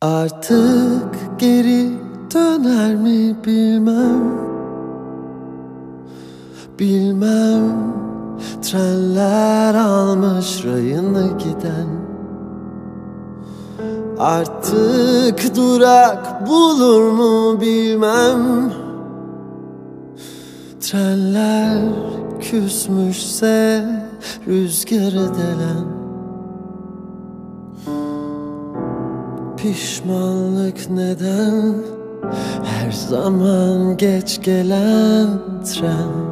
Artık geri döner mi bilmem. Bilmem Trenler almış rayını giden. Artık durak bulur mu bilmem. Trenler küsmüşse rüzgarı delen Pişmanlık neden? Her zaman geç gelen tren.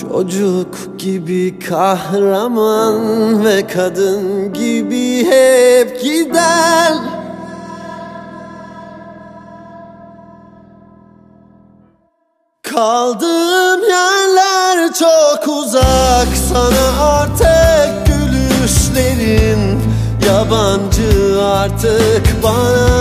Çocuk gibi kahraman ve kadın gibi hep gider. Kaldığım yerler çok uzak sana Yabancı artık bana